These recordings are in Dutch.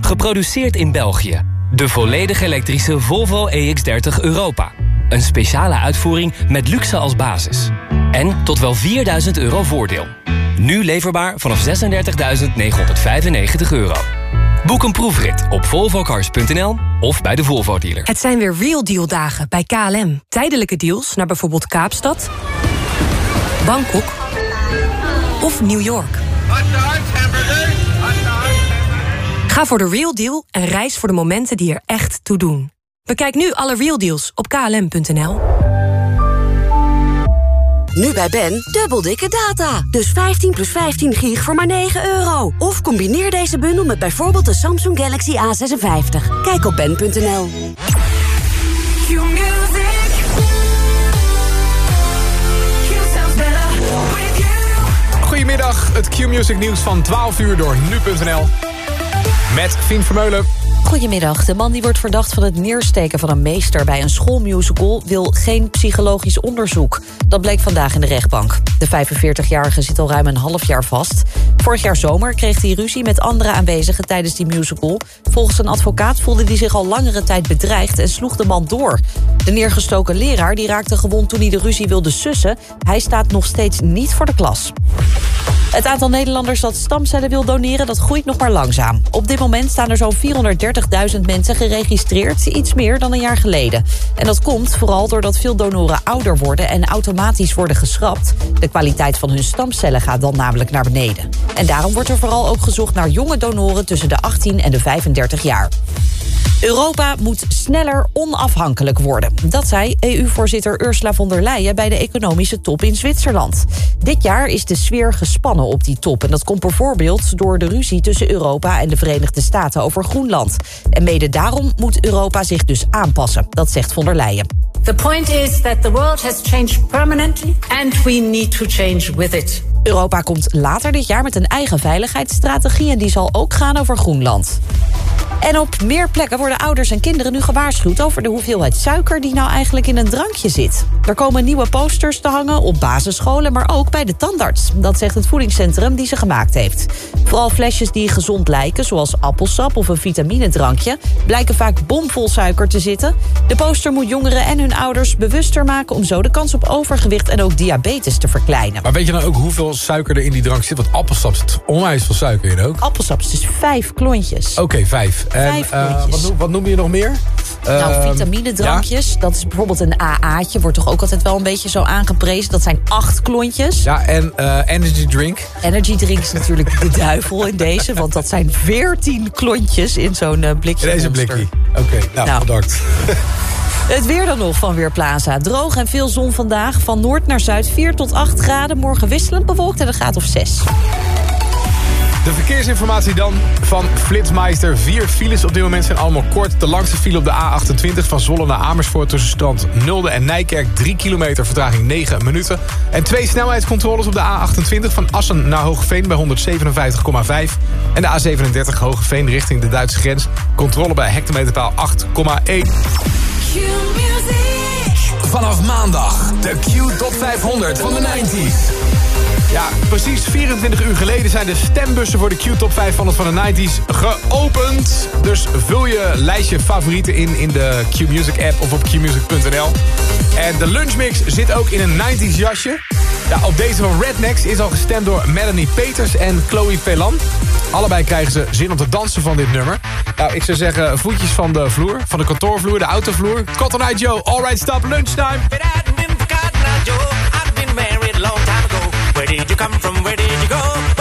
Geproduceerd in België. De volledig elektrische Volvo EX30 Europa. Een speciale uitvoering met luxe als basis. En tot wel 4000 euro voordeel. Nu leverbaar vanaf 36.995 euro. Boek een proefrit op volvocars.nl of bij de Volvo dealer. Het zijn weer Real Deal dagen bij KLM. Tijdelijke deals naar bijvoorbeeld Kaapstad, Bangkok of New York. Ga voor de Real Deal en reis voor de momenten die er echt toe doen. Bekijk nu alle Real Deals op klm.nl. Nu bij Ben, dubbel dikke data. Dus 15 plus 15 gig voor maar 9 euro. Of combineer deze bundel met bijvoorbeeld de Samsung Galaxy A56. Kijk op ben.nl. Goedemiddag, het Q-Music nieuws van 12 uur door nu.nl. Met Fien Vermeulen. Goedemiddag. De man die wordt verdacht van het neersteken van een meester... bij een schoolmusical wil geen psychologisch onderzoek. Dat bleek vandaag in de rechtbank. De 45-jarige zit al ruim een half jaar vast. Vorig jaar zomer kreeg hij ruzie met andere aanwezigen tijdens die musical. Volgens een advocaat voelde hij zich al langere tijd bedreigd... en sloeg de man door. De neergestoken leraar die raakte gewond toen hij de ruzie wilde sussen. Hij staat nog steeds niet voor de klas. Het aantal Nederlanders dat stamcellen wil doneren, dat groeit nog maar langzaam. Op dit moment staan er zo'n 430.000 mensen geregistreerd, iets meer dan een jaar geleden. En dat komt vooral doordat veel donoren ouder worden en automatisch worden geschrapt. De kwaliteit van hun stamcellen gaat dan namelijk naar beneden. En daarom wordt er vooral ook gezocht naar jonge donoren tussen de 18 en de 35 jaar. Europa moet sneller onafhankelijk worden. Dat zei EU-voorzitter Ursula von der Leyen bij de economische top in Zwitserland. Dit jaar is de sfeer gespannen op die top. En dat komt bijvoorbeeld door de ruzie tussen Europa en de Verenigde Staten over Groenland. En mede daarom moet Europa zich dus aanpassen. Dat zegt von der Leyen. The point is that the world has changed permanently and we need to change with it. Europa komt later dit jaar met een eigen veiligheidsstrategie... en die zal ook gaan over Groenland. En op meer plekken worden ouders en kinderen nu gewaarschuwd... over de hoeveelheid suiker die nou eigenlijk in een drankje zit. Er komen nieuwe posters te hangen op basisscholen... maar ook bij de tandarts. Dat zegt het voedingscentrum die ze gemaakt heeft. Vooral flesjes die gezond lijken, zoals appelsap of een vitaminedrankje... blijken vaak bomvol suiker te zitten. De poster moet jongeren en hun ouders bewuster maken... om zo de kans op overgewicht en ook diabetes te verkleinen. Maar weet je nou ook hoeveel suiker er in die drank zit? Want appelsap zit onwijs veel suiker in ook. Appelsap is dus vijf klontjes. Oké, vijf. Vijf en, uh, klontjes. wat, noem- wat noem je nog meer? Nou, Ehm, vitaminedrankjes, dat is bijvoorbeeld een AA'tje... wordt toch ook altijd wel een beetje zo aangeprezen. Dat zijn acht klontjes. Ja, en eh, energy drink. Energy drink is natuurlijk de duivel in deze... want dat zijn veertien klontjes in zo'n eh, blikje In deze blikkie. Oké, nou, Nou. bedankt. Het weer dan nog van Weerplaza. Droog en veel zon vandaag. Van noord naar zuid 4 tot 8 graden. Morgen wisselend bewolkt en een graad of 6. De verkeersinformatie dan van Flitsmeister. Vier files op dit moment zijn allemaal kort. De langste file op de A28 van Zwolle naar Amersfoort... tussen strand Nulde en Nijkerk. 3 kilometer, vertraging 9 minuten. En twee snelheidscontroles op de A28 van Assen naar Hoogeveen... bij 157,5. En de A37 Hoogeveen richting de Duitse grens. Controle bij hectometerpaal 8,1. Vanaf maandag de Q Top 500 van de 90s. Ja, precies 24 uur geleden zijn de stembussen voor de Q-top 500 van de 90s geopend. Dus vul je lijstje favorieten in in de Q-Music app of op qmusic.nl. En de lunchmix zit ook in een 90s jasje. Ja, op deze van Rednecks is al gestemd door Melanie Peters en Chloe Pelan. Allebei krijgen ze zin om te dansen van dit nummer. Nou, ik zou zeggen, voetjes van de vloer, van de kantoorvloer, de autovloer. Cotton Eye Joe, alright, stop, lunchtime. Did you come from? Where did you go?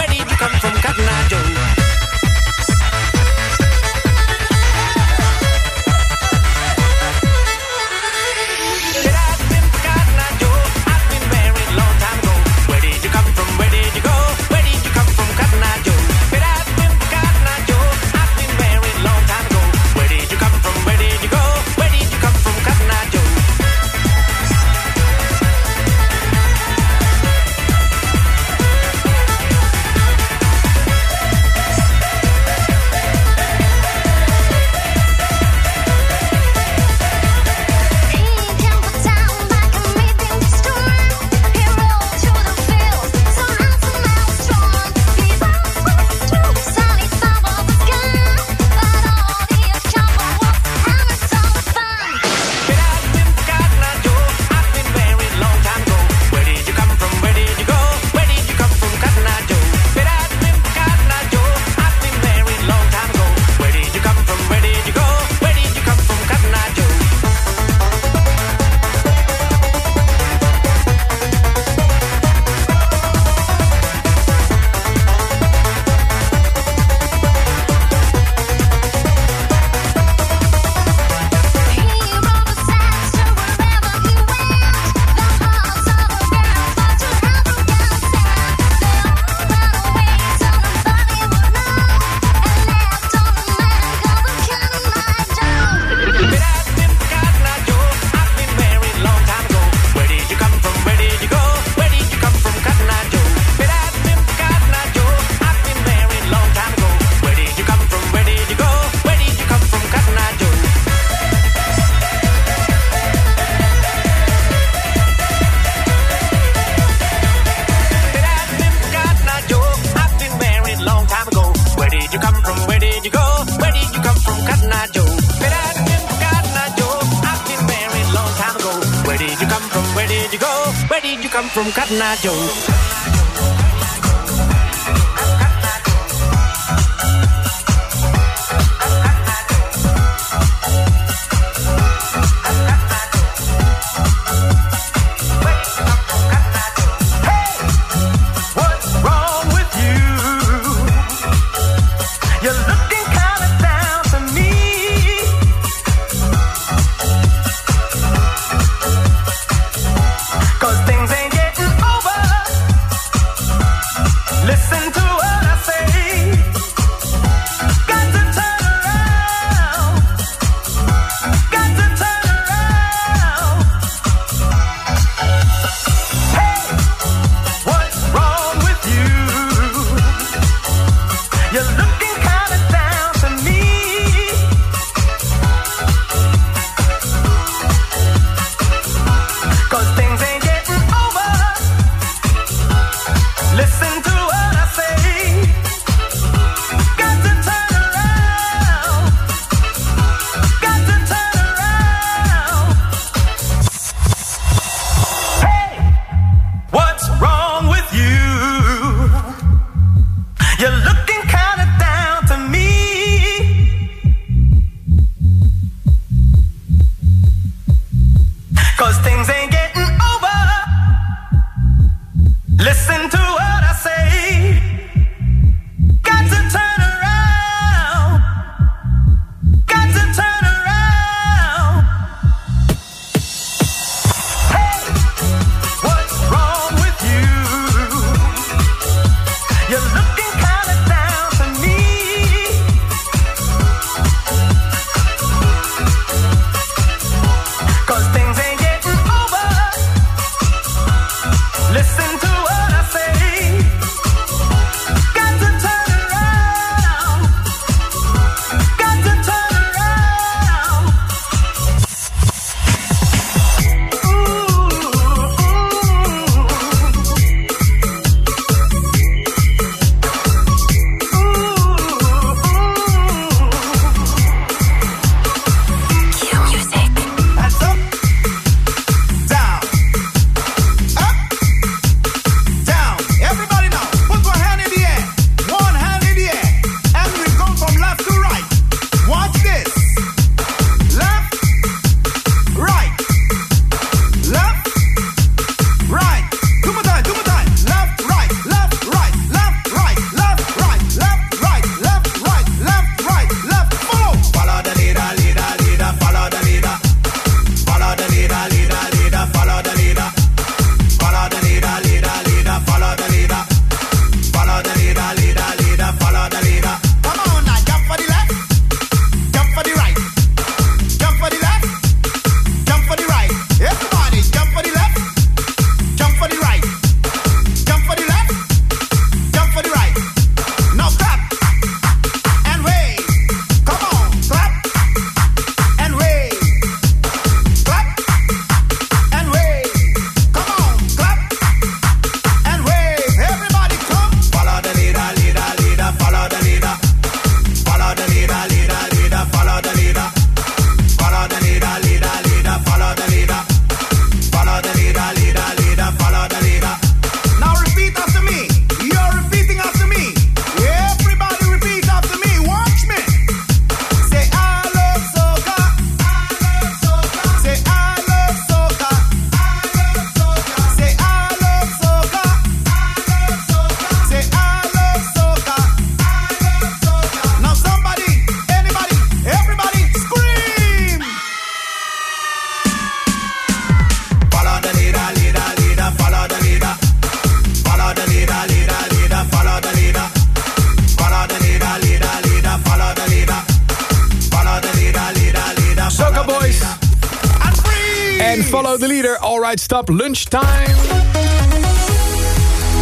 Stop Lunchtime.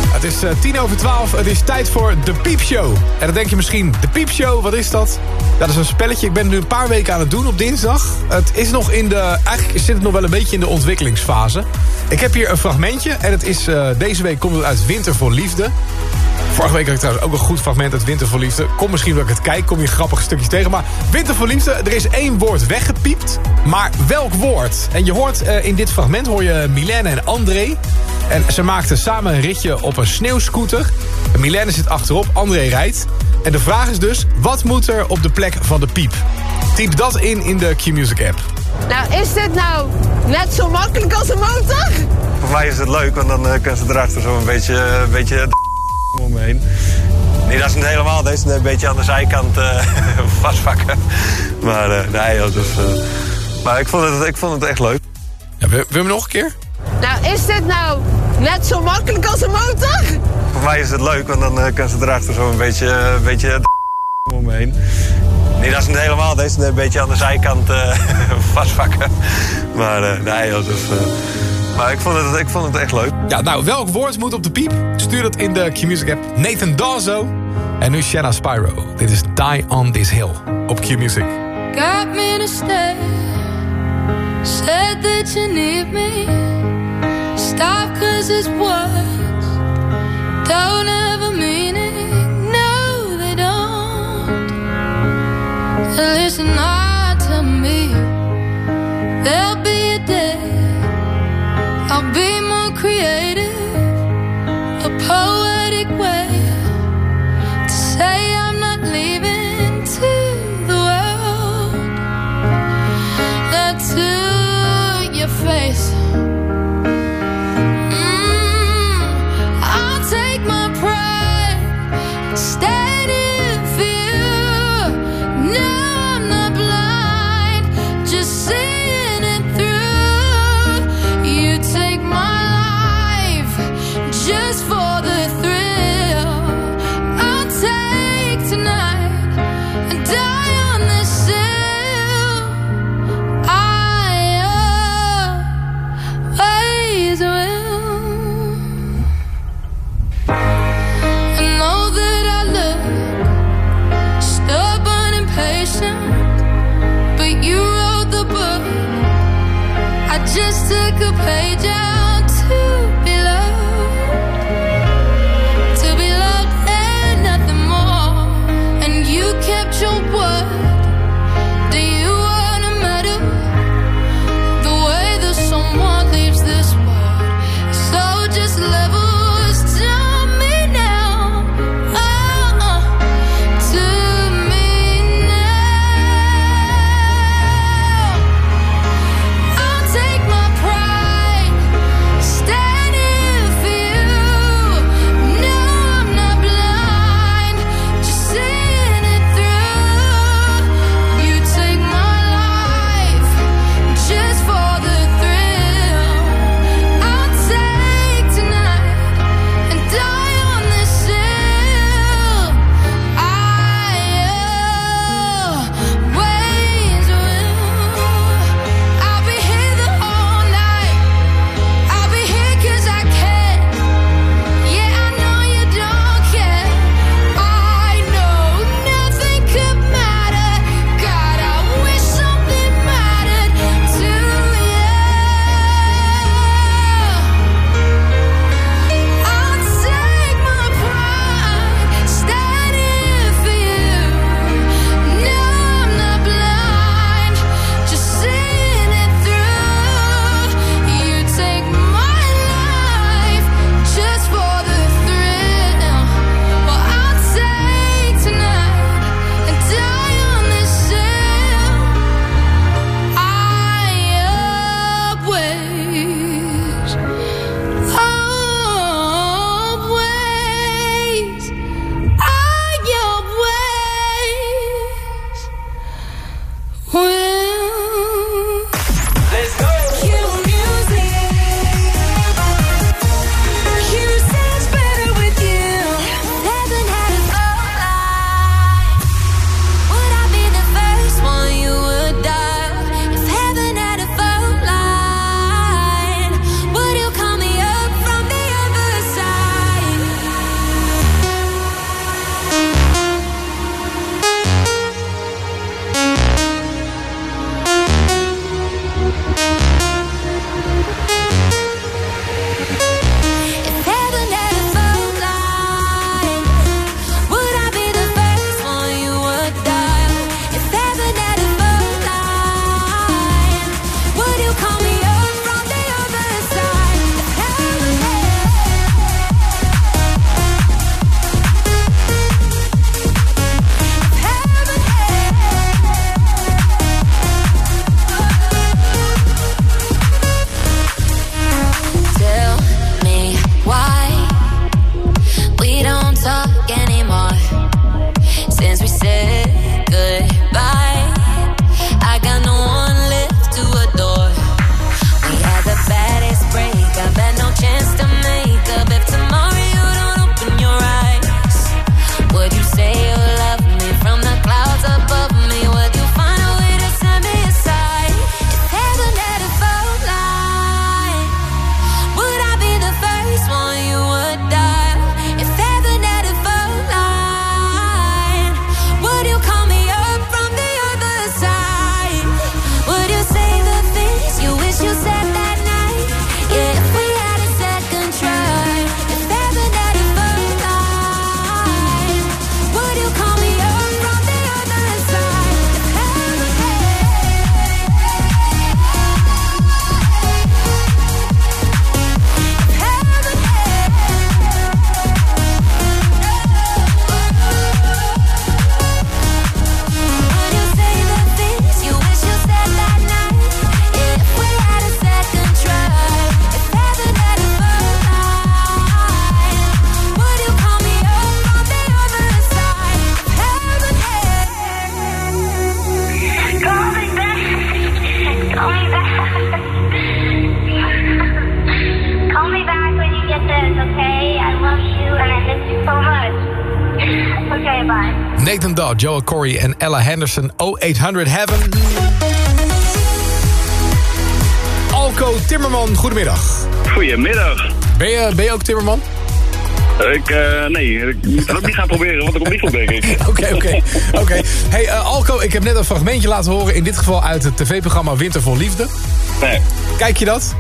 Het is eh, tien over twaalf. Het is tijd voor de Piepshow. En dan denk je misschien, de Piepshow, wat is dat? Dat is een spelletje. Ik ben nu een paar weken aan het doen op dinsdag. Het is nog in de... Eigenlijk zit het nog wel een beetje in de ontwikkelingsfase. Ik heb hier een fragmentje. En het is, eh, deze week komt het uit Winter voor Liefde. Vorige week had ik trouwens ook een goed fragment uit Winterverliefde. Kom misschien dat ik het kijk, kom je grappige stukjes tegen. Maar Winterverliefde, er is één woord weggepiept. Maar welk woord? En je hoort eh, in dit fragment hoor je Milène en André. En ze maakten samen een ritje op een sneeuwscooter. Milène zit achterop, André rijdt. En de vraag is dus, wat moet er op de plek van de piep? Typ dat in in de Q-Music app. Nou, is dit nou net zo makkelijk als een motor? Voor mij is het leuk, want dan kan kunnen ze erachter zo een beetje... Eh, een beetje heen. Nee, dat is niet helemaal. Deze is een beetje aan de zijkant uh, vastpakken. Maar uh, nee, joh, dus, uh, maar ik vond, het, ik vond het echt leuk. Ja, wil, wil je hem nog een keer? Nou, is dit nou net zo makkelijk als een motor? Voor mij is het leuk, want dan kan ze erachter zo een beetje, een beetje om me heen. Nee, dat is niet helemaal. Deze is een beetje aan de zijkant vastpakken. Maar nee, joh, dus... Maar ik vond, het, ik vond het echt leuk. Ja, nou, welk woord moet op de piep? Stuur dat in de Q-Music app. Nathan Dawso. En nu Shanna Spyro. Dit is Die on This Hill op Q-Music. Got me to stay. Said that you need me. Stop cause it's words. Don't have a meaning. No, they don't. Listen hard Corey en Ella Henderson, 0800 Heaven. Alco Timmerman, goedemiddag. Goedemiddag. Ben je, ben je ook Timmerman? Ik, eh, nee, ik moet het ook niet gaan proberen, want dat komt niet goed, denk ik. Oké, oké. oké. Hey, eh, Alco, ik heb net een fragmentje laten horen. In dit geval uit het tv-programma Winter vol Liefde. Nee. Kijk je dat?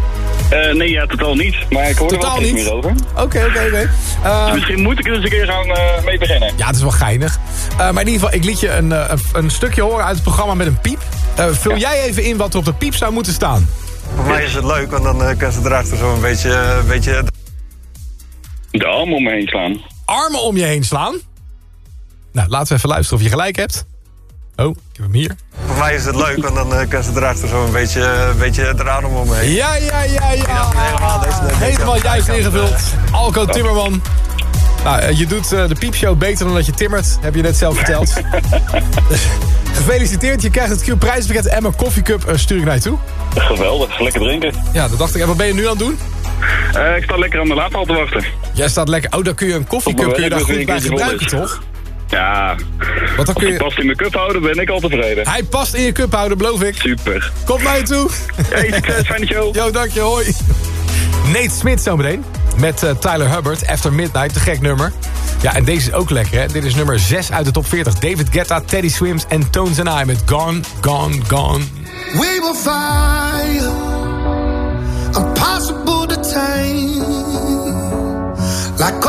Eh, nee, ja, totaal niet. Maar ik hoor er wel niet? meer over. Oké, oké, oké. Dus misschien moet ik er eens een keer gaan mee beginnen. Ja, het is wel geinig. Eh, maar in ieder geval, ik liet je een, eh, een, een stukje horen uit het programma met een piep. Eh, vul jij even in wat er op de piep zou moeten staan? Voor mij is het leuk, want dan eh, kan ze erachter zo een beetje... een beetje De arm om me heen slaan. Armen om je heen slaan. Nou, laten we even luisteren of je gelijk hebt. Oh, ik heb hem hier. voor mij is het leuk, want dan eh, kan ze erachter zo een beetje, een beetje de arm om me heen. Ja, ja, ja, ja. Helemaal, deze, deze Helemaal juist ingevuld. Alco Timmerman. Nou, eh, je doet eh, de piepshow beter dan dat je timmert. Heb je net zelf verteld. Gefeliciteerd, je krijgt het Q-prijspakket en mijn koffiecup eh, stuur ik naar je toe. Geweldig, lekker drinken. Ja, dat dacht ik. En wat ben je nu aan het doen? Ik sta lekker aan de laadpaal te wachten. Jij staat lekker... Oh, dan kun je een koffiecup kun je daar goed bij gebruiken, toch? Ja, Want dan als kun je... past in mijn cup houden, ben ik al tevreden. Hij past in je cup houden, beloof ik. Super. Kom naar je toe. Hey, succes, fijne show. Yo, dank je, hoi. Nate Smith zometeen. Met eh, Tyler Hubbard, After Midnight, te gek nummer. Ja, en deze is ook lekker, hè. Dit is nummer 6 uit de top 40. David Guetta, Teddy Swims en Tones and I met Gone, Gone, Gone. We will fire, impossible to tame, like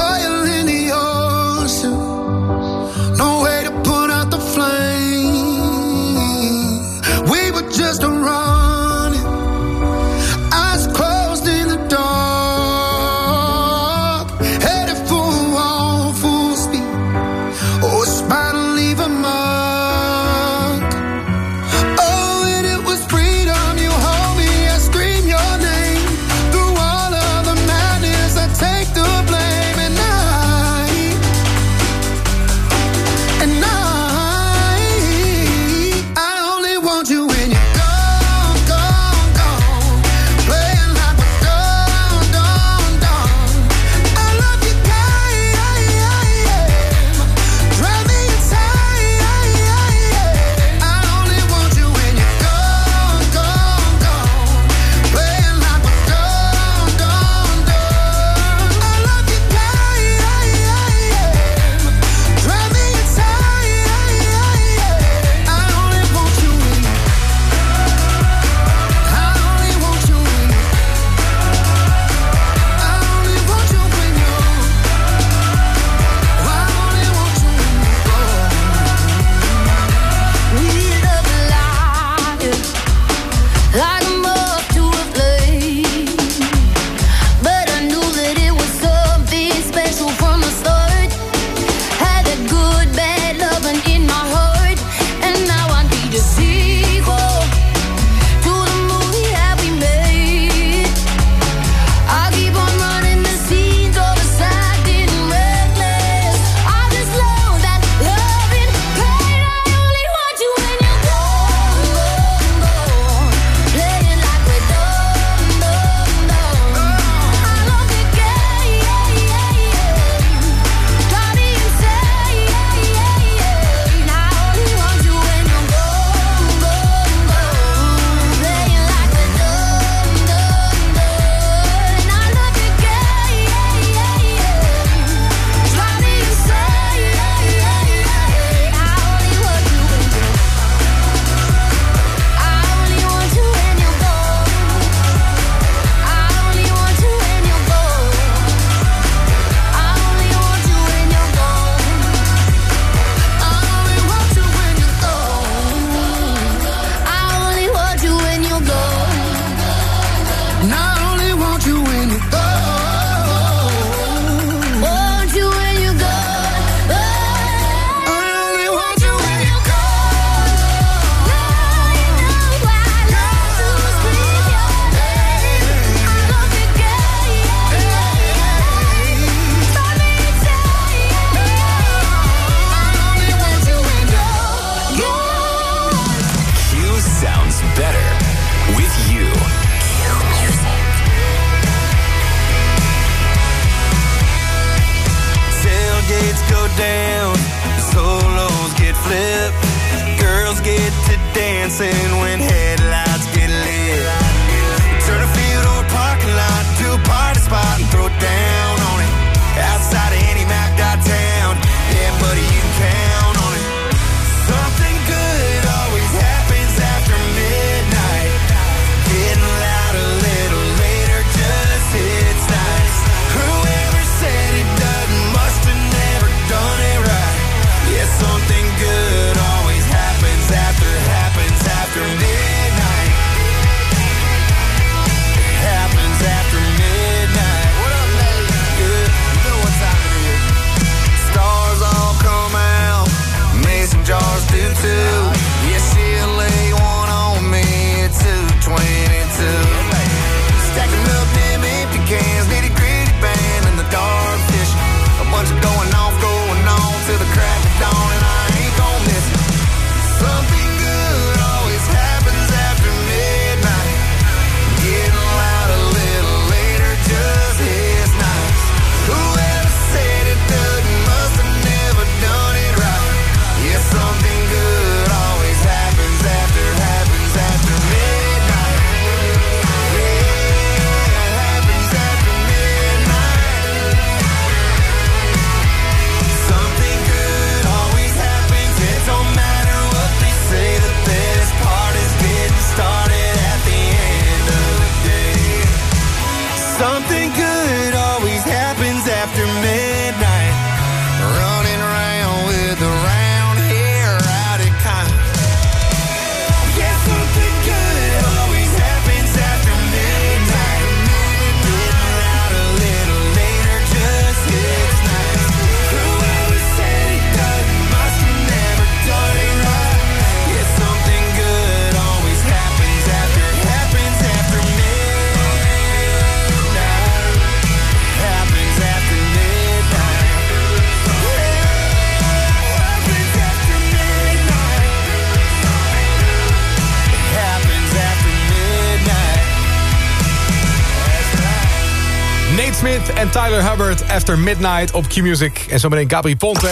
After Midnight op Q-Music. En zometeen Gabri Ponte.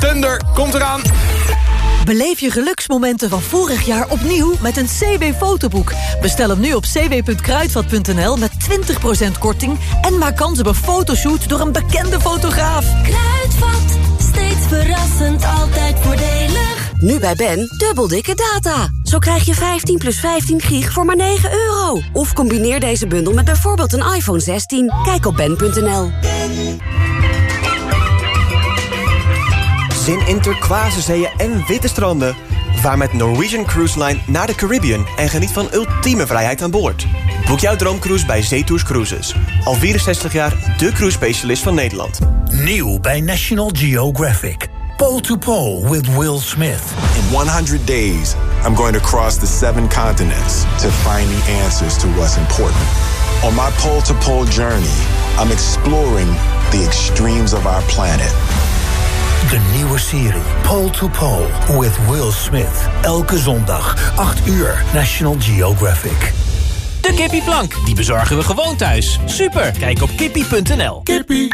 Thunder komt eraan. Beleef je geluksmomenten van vorig jaar opnieuw met een CW-fotoboek. Bestel hem nu op cw.kruidvat.nl met 20% korting... en maak kans op een fotoshoot door een bekende fotograaf. Kruidvat, steeds verrassend, altijd voordelig. Nu bij Ben, dubbel dikke data. Zo krijg je 15 plus 15 gig voor maar 9 euro. Of combineer deze bundel met bijvoorbeeld een iPhone 16. Kijk op ben.nl. Zin in turquoise zeeën en witte stranden. Vaar met Norwegian Cruise Line naar de Caribbean en geniet van ultieme vrijheid aan boord. Boek jouw droomcruise bij Zetours Cruises. Al 64 jaar de cruise specialist van Nederland. Nieuw bij National Geographic. Pole to Pole with Will Smith. In 100 days, I'm going to cross the seven continents to find the answers to what's important. On my pole to pole journey, I'm exploring the extremes of our planet. De nieuwe serie Pole to Pole with Will Smith. Elke zondag, 8 uur, National Geographic. De kippieplank, die bezorgen we gewoon thuis. Super, kijk op kippie.nl. Kippie.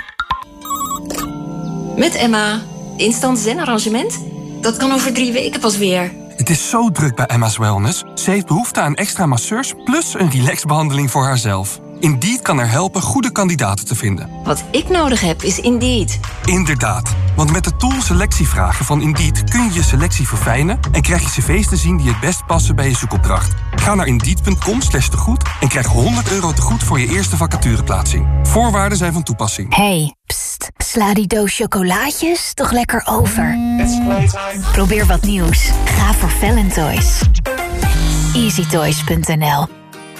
Met Emma. Instant zen-arrangement? Dat kan over drie weken pas weer. Het is zo druk bij Emma's Wellness. Ze heeft behoefte aan extra masseurs plus een relaxbehandeling voor haarzelf. Indeed kan er helpen goede kandidaten te vinden. Wat ik nodig heb is Indeed. Inderdaad, want met de tool selectievragen van Indeed kun je je selectie verfijnen en krijg je cv's te zien die het best passen bij je zoekopdracht. Ga naar indeed.com slash tegoed en krijg 100 euro tegoed voor je eerste vacatureplaatsing. Voorwaarden zijn van toepassing. Hey, pst, sla die doos chocolaatjes toch lekker over. Probeer wat nieuws. Ga voor Valentoys. EasyToys.nl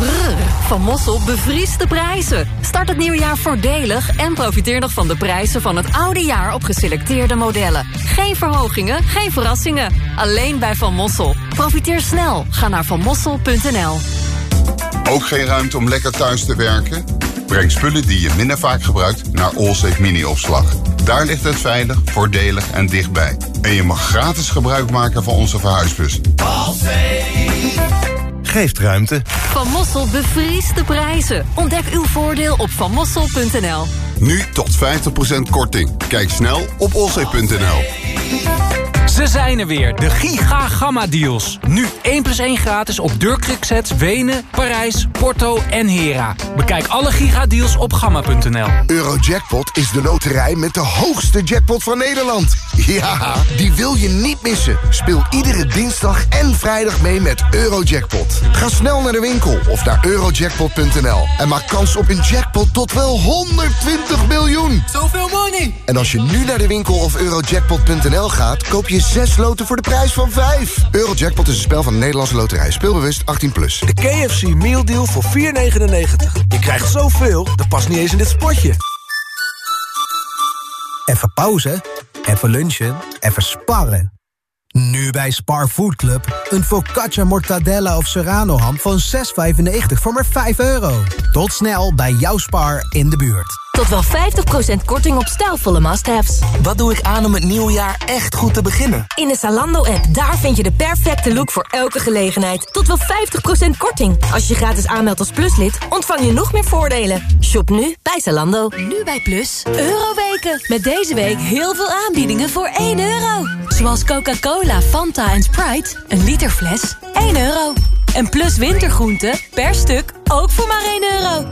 Brrr, van Mossel bevriest de prijzen. Start het nieuwe jaar voordelig en profiteer nog van de prijzen van het oude jaar op geselecteerde modellen. Geen verhogingen, geen verrassingen. Alleen bij Van Mossel. Profiteer snel. Ga naar vanmossel.nl. Ook geen ruimte om lekker thuis te werken? Breng spullen die je minder vaak gebruikt naar Allsafe Mini-opslag. Daar ligt het veilig, voordelig en dichtbij. En je mag gratis gebruik maken van onze verhuisbus. Geeft ruimte. Van Mossel bevriest de prijzen. Ontdek uw voordeel op vanmossel.nl. Nu tot 50% korting. Kijk snel op allsafe.nl. Ze zijn er weer, de Giga Gamma Deals. Nu 1 plus 1 gratis op deurkriksets Wenen, Parijs, Porto en Hera. Bekijk alle Giga Deals op gamma.nl. Eurojackpot is de loterij met de hoogste jackpot van Nederland. Ja, die wil je niet missen. Speel iedere dinsdag en vrijdag mee met Eurojackpot. Ga snel naar de winkel of naar eurojackpot.nl en maak kans op een jackpot tot wel 120 miljoen. Zoveel money! En als je nu naar de winkel of eurojackpot.nl gaat, koop je 6 loten voor de prijs van 5. Eurojackpot is een spel van de Nederlandse loterij. Speelbewust 18+. Plus. De KFC Meal Deal voor 4,99. Je krijgt zoveel, dat past niet eens in dit spotje. Even pauze, even lunchen, even sparren. Nu bij Spar Food Club. Een focaccia mortadella of serrano ham van 6,95 voor maar 5 euro. Tot snel bij jouw Spar in de buurt. Tot wel 50% korting op stijlvolle must-haves. Wat doe ik aan om het nieuwe jaar echt goed te beginnen? In de Zalando-app, daar vind je de perfecte look voor elke gelegenheid. Tot wel 50% korting. Als je gratis aanmeldt als pluslid, ontvang je nog meer voordelen. Shop nu bij Zalando. Nu bij Plus, Euroweken. Met deze week heel veel aanbiedingen voor 1 euro. Zoals Coca-Cola, Fanta en Sprite. Een liter fles, 1 euro. En Plus wintergroenten, per stuk, ook voor maar 1 euro.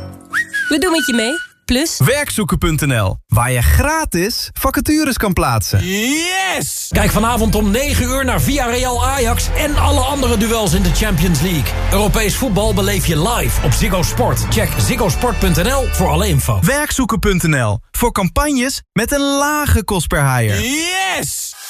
We doen het je mee. Plus... Werkzoeken.nl, waar je gratis vacatures kan plaatsen. Yes! Kijk vanavond om 9 uur naar Villarreal Ajax en alle andere duels in de Champions League. Europees voetbal beleef je live op Ziggo Sport. Check ziggosport.nl voor alle info. Werkzoeken.nl, voor campagnes met een lage kost per haaier. Yes!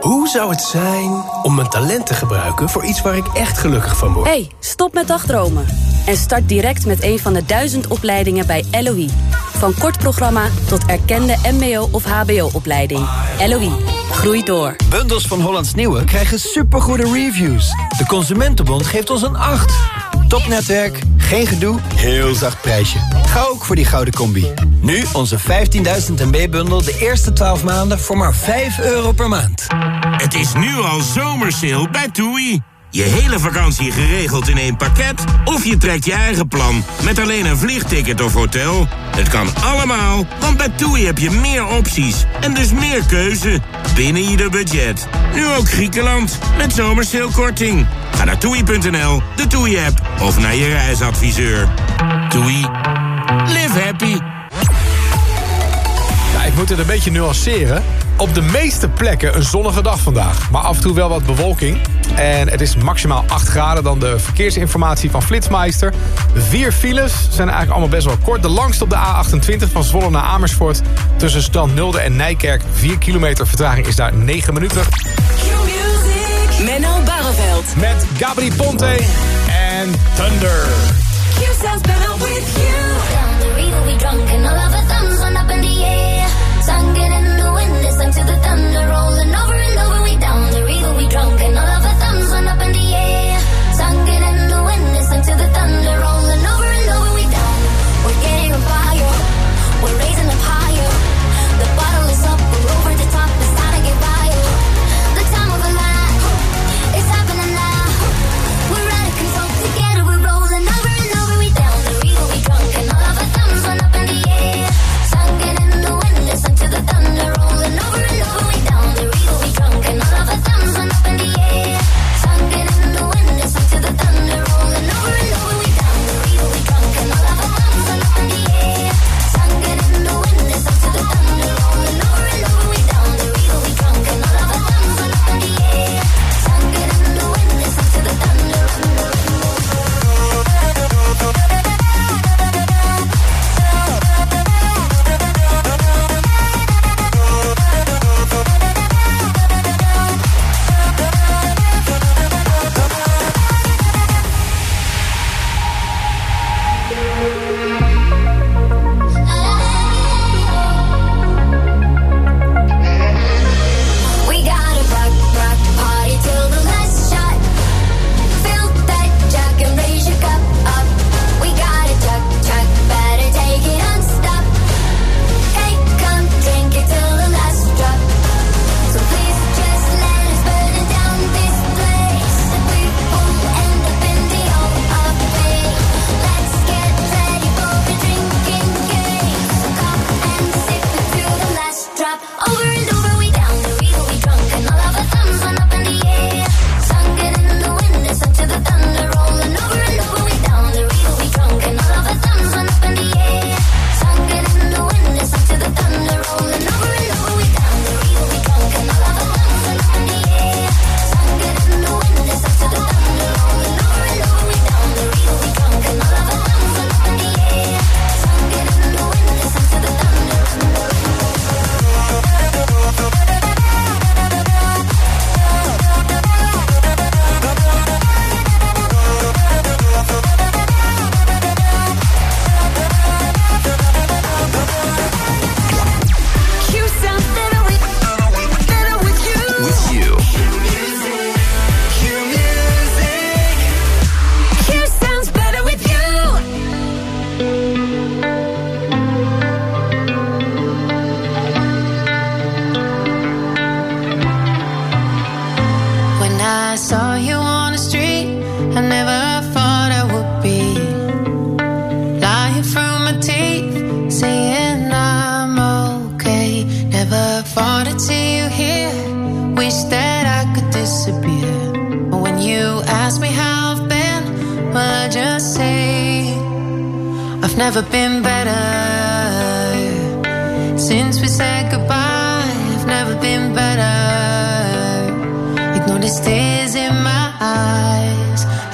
Hoe zou het zijn om mijn talent te gebruiken voor iets waar ik echt gelukkig van word? hey, stop met dagdromen. En start direct met een van de duizend opleidingen bij LOE. Van kort programma tot erkende mbo- of hbo-opleiding. LOE, groei door. Bundels van Hollands Nieuwe krijgen supergoede reviews. De Consumentenbond geeft ons een 8. Topnetwerk, geen gedoe, heel zacht prijsje. Ga ook voor die gouden combi. Nu onze 15.000 MB-bundel de eerste 12 maanden voor maar 5 euro per maand. Het is nu al zomersale bij TUI. Je hele vakantie geregeld in één pakket? Of je trekt je eigen plan met alleen een vliegticket of hotel? Het kan allemaal, want bij TUI heb je meer opties en dus meer keuze binnen ieder budget. Nu ook Griekenland met zomersale-korting. Ga naar toei.nl, de TUI-app of naar je reisadviseur. TUI. Live happy. Ja, ik moet het een beetje nuanceren. Op de meeste plekken een zonnige dag vandaag. Maar af en toe wel wat bewolking. En het is maximaal 8 graden dan de verkeersinformatie van Flitsmeister. Vier files zijn eigenlijk allemaal best wel kort. De langste op de A28 van Zwolle naar Amersfoort. Tussen Stand Nulde en Nijkerk. 4 kilometer vertraging is daar 9 minuten. Menno Barreveld. Met Gabri Ponte en Thunder. Q sounds better with you. Down the river we drunk and all of our thumbs went up in the air. Singing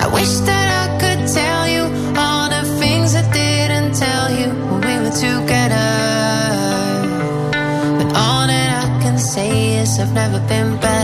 I wish that I could tell you all the things I didn't tell you when we were together. But all that I can say is I've never been better.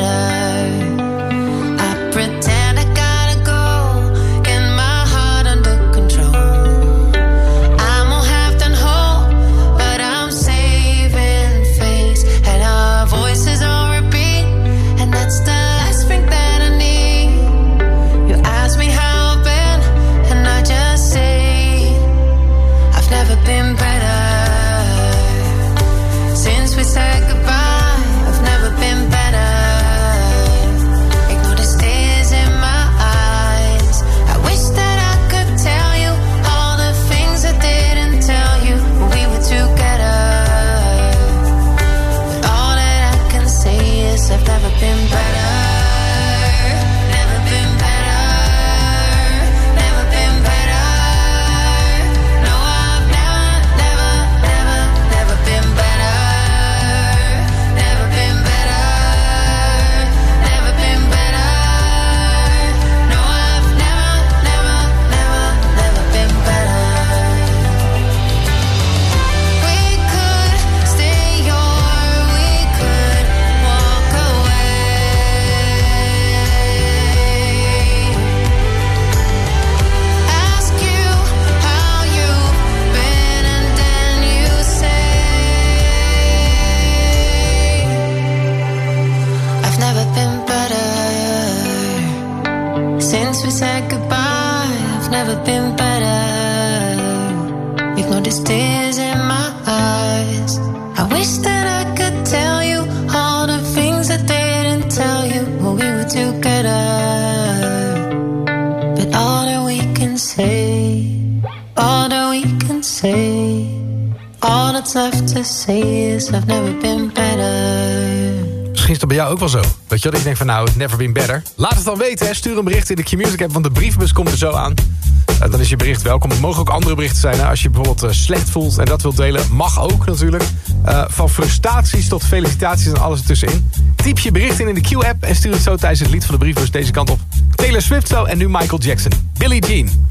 Misschien is dat bij jou ook wel zo. Weet je wat? Ik denk van nou, never been better. Laat het dan weten. Stuur een bericht in de Q-Music app, want de brievenbus komt er zo aan. Dan is je bericht welkom. Het mogen ook andere berichten zijn. Hè. Als je bijvoorbeeld eh, slecht voelt en dat wilt delen, mag ook natuurlijk. Eh, van frustraties tot felicitaties en alles ertussenin. Typ je bericht in in de Q-app en stuur het zo tijdens het lied van de briefbus deze kant op. Taylor Swift zo en nu Michael Jackson. Billie Jean.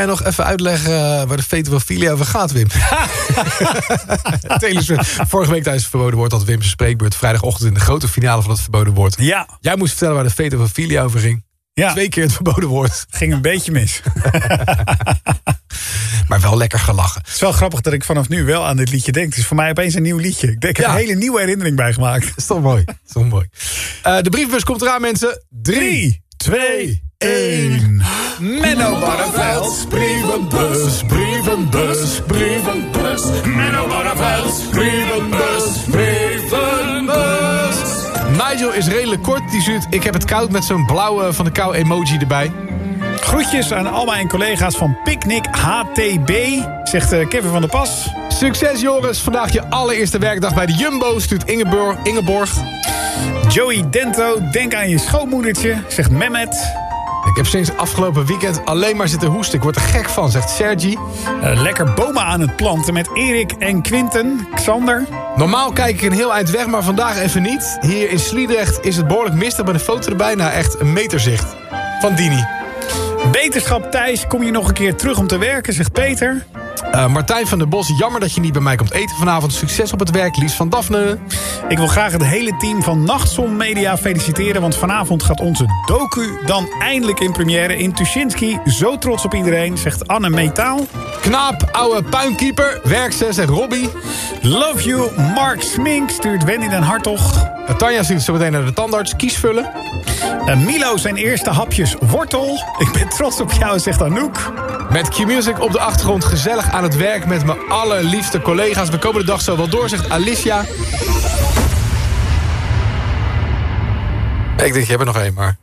jij nog even uitleggen eh, waar de fetofilia over gaat, Wim? Vorige week tijdens het verboden woord had Wim zijn spreekbeurt vrijdagochtend in de grote finale van het verboden woord. Ja. Jij moest vertellen waar de fetofilia over ging. Ja. Twee keer het verboden woord. Ging een beetje mis. maar wel lekker gelachen. Het is wel grappig dat ik vanaf nu wel aan dit liedje denk. Het is voor mij opeens een nieuw liedje. Ik denk, een hele nieuwe herinnering bij gemaakt. Dat toch mooi. Dat mooi. Eh, de briefbus komt eraan, mensen. Drie, Drie twee, 1. Menno Barneveld. Brievenbus, brievenbus, brievenbus. Menno Barneveld, brievenbus, brievenbus. Nigel is redelijk kort. Die zuurt ik heb het koud met zo'n blauwe van de kou emoji erbij. Groetjes aan al mijn collega's van Picnic HTB, zegt eh, Kevin van der Pas. Succes Joris, vandaag je allereerste werkdag bij de Jumbo, stuurt Ingeborg. Ingeborg. Joey Dento, denk aan je schoonmoedertje, zegt Mehmet. Ik heb sinds afgelopen weekend alleen maar zitten hoesten. Ik word er gek van, zegt Sergi. Eh, lekker bomen aan het planten met Erik en Quinten. Xander. Normaal kijk ik een heel eind weg, maar vandaag even niet. Hier in Sliedrecht is het behoorlijk mistig met de foto erbij. Nou, echt een meterzicht. Van Dini. Beterschap Thijs, kom je nog een keer terug om te werken, zegt Peter. Eh, Martijn van der Bos, jammer dat je niet bij mij komt eten vanavond. Succes op het werk, Lies van Daphne. Ik wil graag het hele team van Nachtsom Media feliciteren... want vanavond gaat onze docu dan eindelijk in première in Tuschinski. Zo trots op iedereen, zegt Anne Metaal. Knaap, ouwe puinkeeper, werk zegt Robbie. Love you, Mark Smink, stuurt Wendy den Hartog. Eh, Tanja ziet zo meteen naar de tandarts, Kiesvullen. Eh, Milo zijn eerste hapjes wortel. Ik ben trots op jou, zegt Anouk. Met Q-Music op de achtergrond gezellig aan het werk... met mijn allerliefste collega's. We komen de dag zo wel door, zegt Alicia. Ik denk, je hebt er nog één, maar...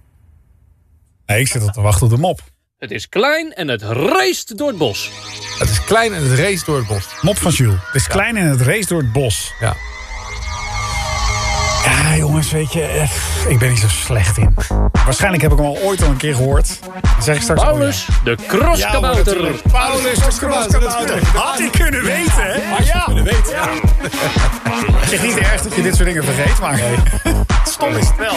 Nee, ik zit al te wachten op de mop. Het is klein en het race door het bos. Het is klein en het race door het bos. Mop van Jules. Het is klein en het race door het bos. Ja. Ja, jongens, weet je, eh, ik ben niet zo slecht in. Waarschijnlijk heb ik hem al ooit al een keer gehoord. Dan zeg ik straks Paulus, de crosskabouter. Ja, Paulus, de crosskabouter. Had hij kunnen weten, hè? Maar ja. Kunnen weten, ja. Het is niet erg dat je dit soort dingen vergeet, maar nee. stom is het wel.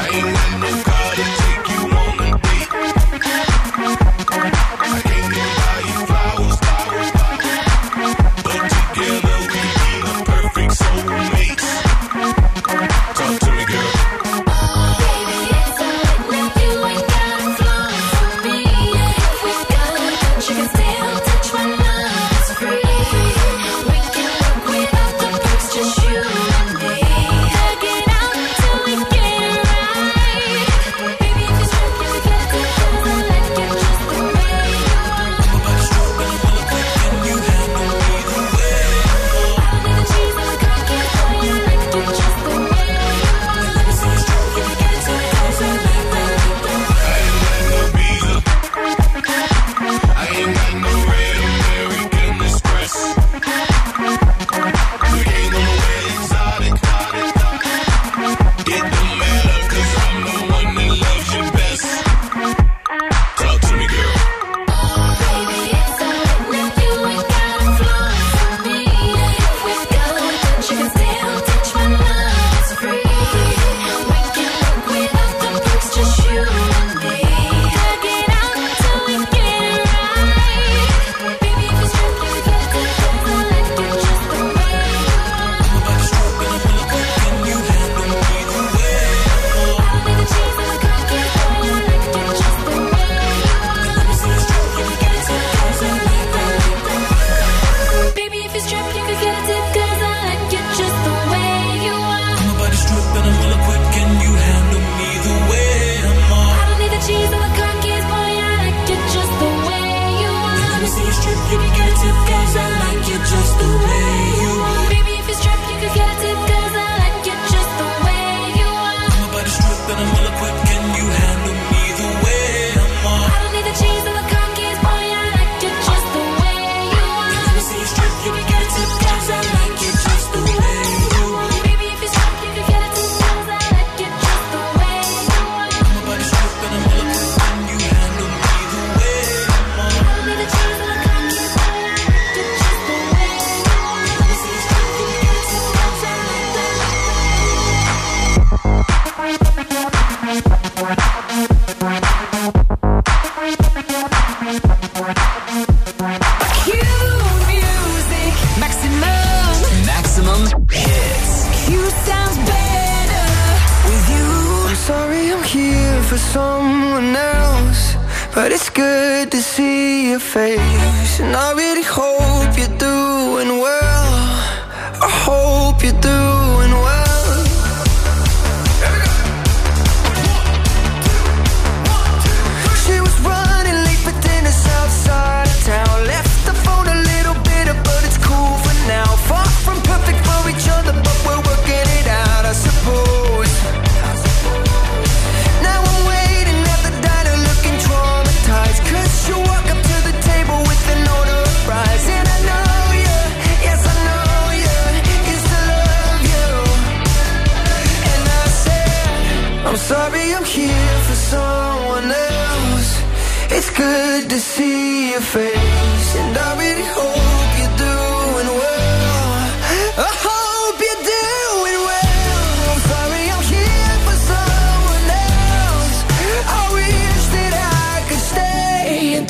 When she finally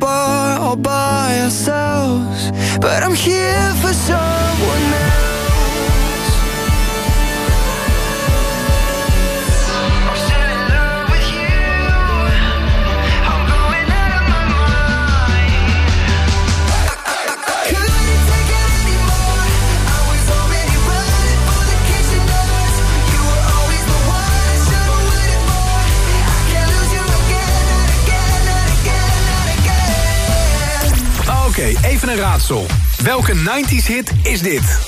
bar all by ourselves. But I'm here for someone else. Een raadsel. Welke 90s hit is dit?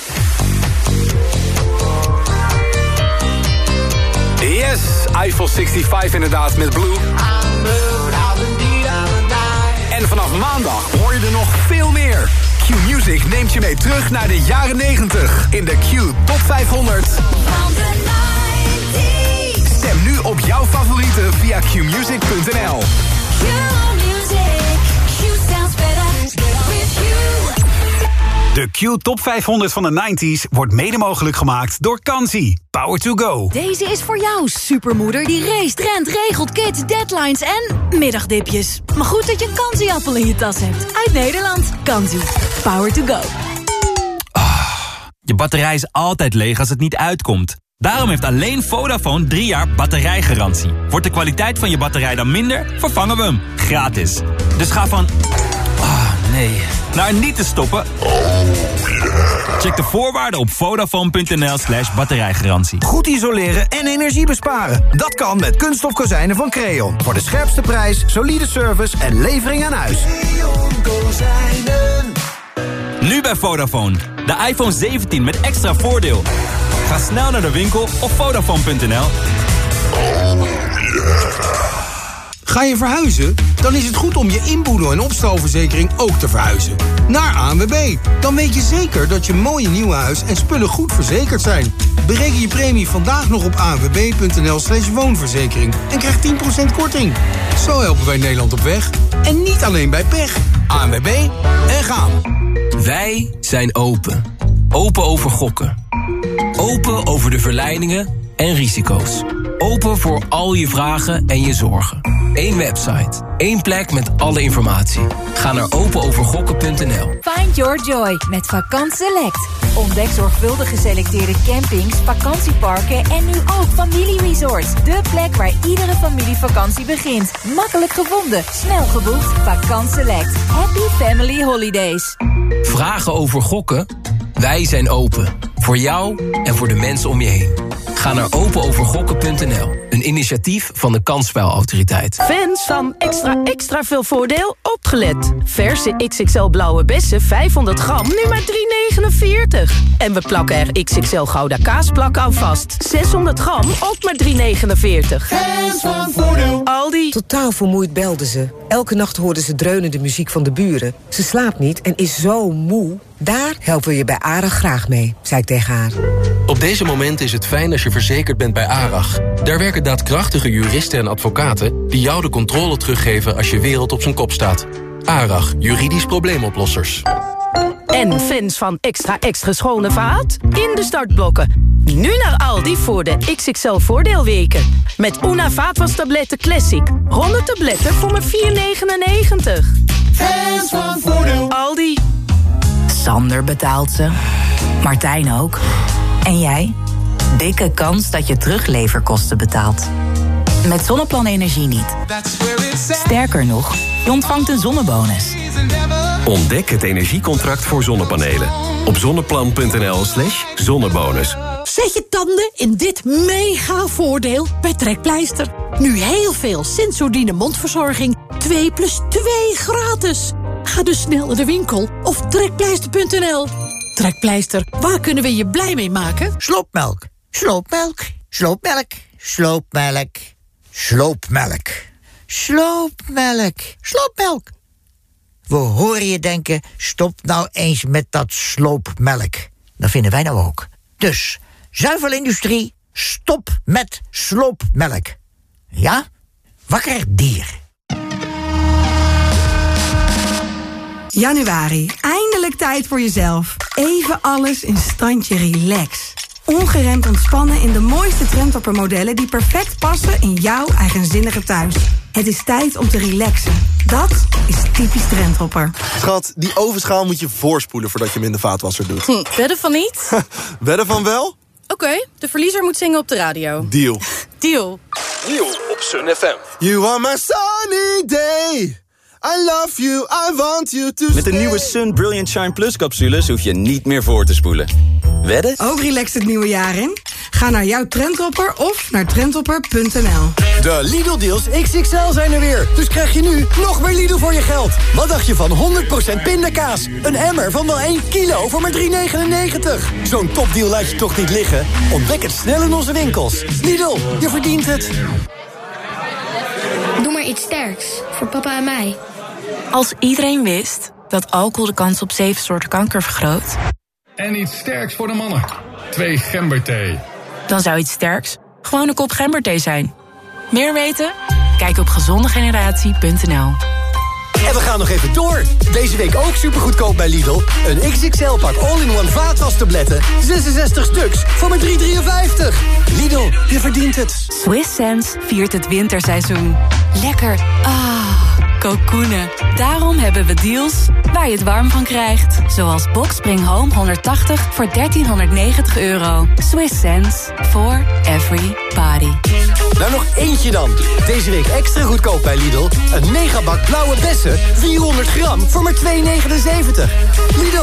Yes, Eiffel 65 inderdaad met Blue. En vanaf maandag hoor je er nog veel meer. Q Music neemt je mee terug naar de jaren 90 in de Q Top 500. Stem nu op jouw favorieten via qmusic.nl. De Q Top 500 van de 90s wordt mede mogelijk gemaakt door Kansi. Power to go. Deze is voor jou, supermoeder die race, rent, regelt, kids, deadlines en middagdipjes. Maar goed dat je een kansieappel in je tas hebt. Uit Nederland. Kansie. Power to go. Je batterij is altijd leeg als het niet uitkomt. Daarom heeft alleen Vodafone 3 jaar batterijgarantie. Wordt de kwaliteit van je batterij dan minder, vervangen we hem. Gratis. Dus ga van... Nee. Naar niet te stoppen. Check de voorwaarden op vodafone.nl slash batterijgarantie. Goed isoleren en energie besparen. Dat kan met kunststof kozijnen van Creon. Voor de scherpste prijs, solide service en levering aan huis. Nu bij Vodafone. De iPhone 17 met extra voordeel. Ga snel naar de winkel op vodafone.nl. Ga je verhuizen? Dan is het goed om je inboedel- en opstalverzekering ook te verhuizen. Naar ANWB. Dan weet je zeker dat je mooie nieuwe huis en spullen goed verzekerd zijn. Bereken je premie vandaag nog op anwb.nl slash woonverzekering. En krijg 10% korting. Zo helpen wij Nederland op weg. En niet alleen bij pech. ANWB en gaan. Wij zijn open. Open over gokken. Open over de verleidingen en risico's. Open voor al je vragen en je zorgen. Eén website. één plek met alle informatie. Ga naar openovergokken.nl. Find your joy met Vakant Select. Ontdek zorgvuldig geselecteerde campings, vakantieparken en nu ook familieresorts. De plek waar iedere familievakantie begint. Makkelijk gevonden, snel geboekt. Vakant Select. Happy Family Holidays. Vragen over gokken? Wij zijn open. Voor jou en voor de mensen om je heen. Ga naar openovergokken.nl. Een initiatief van de Kansspelautoriteit. Fans van extra extra veel voordeel opgelet. Verse XXL blauwe bessen 500 gram nu maar 3,49. En we plakken er XXL gouda kaasplak aan vast. 600 gram ook maar 3,49. Fans van voordeel. Aldi. Totaal vermoeid belde ze. Elke nacht hoorde ze dreunende muziek van de buren. Ze slaapt niet en is zo moe. Daar helpen we je bij ARAG graag mee, zei ik tegen haar. Op deze momenten is het fijn als je verzekerd bent bij ARAG. Daar werken daadkrachtige juristen en advocaten... die jou de controle teruggeven als je wereld op zijn kop staat. ARAG, juridisch probleemoplossers. En fans van extra extra schone vaat? In de startblokken. Nu naar Aldi voor de XXL voordeelweken. Met Una vaatwastabletten Classic. 100 tabletten voor maar 4,99. Fans van voordeel. Aldi. Sander betaalt ze. Martijn ook. En jij? Dikke kans dat je terugleverkosten betaalt. Met Zonneplan Energie niet. Sterker nog, je ontvangt een zonnebonus. Ontdek het energiecontract voor zonnepanelen. Op zonneplan.nl slash zonnebonus. Zet je tanden in dit mega voordeel bij Trekpleister. Nu heel veel Sensordine mondverzorging. 2 plus 2 gratis. Ga dus snel naar de winkel of trekpleister.nl. Trekpleister, waar kunnen we je blij mee maken? Sloopmelk, sloopmelk, sloopmelk, sloopmelk, sloopmelk, sloopmelk, sloopmelk. We horen je denken, stop nou eens met dat sloopmelk. Dat vinden wij nou ook. Dus, zuivelindustrie, stop met sloopmelk. Ja? Wakker dier. Januari, eindelijk tijd voor jezelf. Even alles in standje relax. Ongeremd ontspannen in de mooiste trendtoppermodellen... die perfect passen in jouw eigenzinnige thuis. Het is tijd om te relaxen. Dat is typisch Trendhopper. Schat, die ovenschaal moet je voorspoelen voordat je hem in de vaatwasser doet. Hm, wedden van niet? Wedden van wel? Oké, de verliezer moet zingen op de radio. Deal. Deal. Deal op Sun FM. You are my sunny day. I love you, I want you to Met de nieuwe Sun Brilliant Shine Plus capsules hoef je niet meer voor te spoelen. Wedden? Ook relaxed het nieuwe jaar in? Ga naar jouw Trendhopper of naar trendhopper.nl. De Lidl-deals XXL zijn er weer. Dus krijg je nu nog meer Lidl voor je geld. Wat dacht je van 100% pindakaas? Een emmer van wel 1 kilo voor maar 3,99. Zo'n topdeal laat je toch niet liggen? Ontdek het snel in onze winkels. Lidl, je verdient het. Doe maar iets sterks. Voor papa en mij. Als iedereen wist dat alcohol de kans op zeven soorten kanker vergroot... En iets sterks voor de mannen. Twee gemberthee. dan zou iets sterks gewoon een kop gemberthee zijn. Meer weten? Kijk op gezondegeneratie.nl. En we gaan nog even door. Deze week ook supergoedkoop bij Lidl. Een XXL-pak all-in-one vaatwastabletten. 66 stuks voor maar 3,53. Lidl, je verdient het. Swiss Sense viert het winterseizoen. Lekker. Ah, kokoenen. Daarom hebben we deals waar je het warm van krijgt. Zoals Boxspring Home 180 voor 1390 euro. Swiss Sense for every body. Nou, nog eentje dan. Deze week extra goedkoop bij Lidl. Een megabak blauwe bessen, 400 gram voor maar 2,79. Lidl,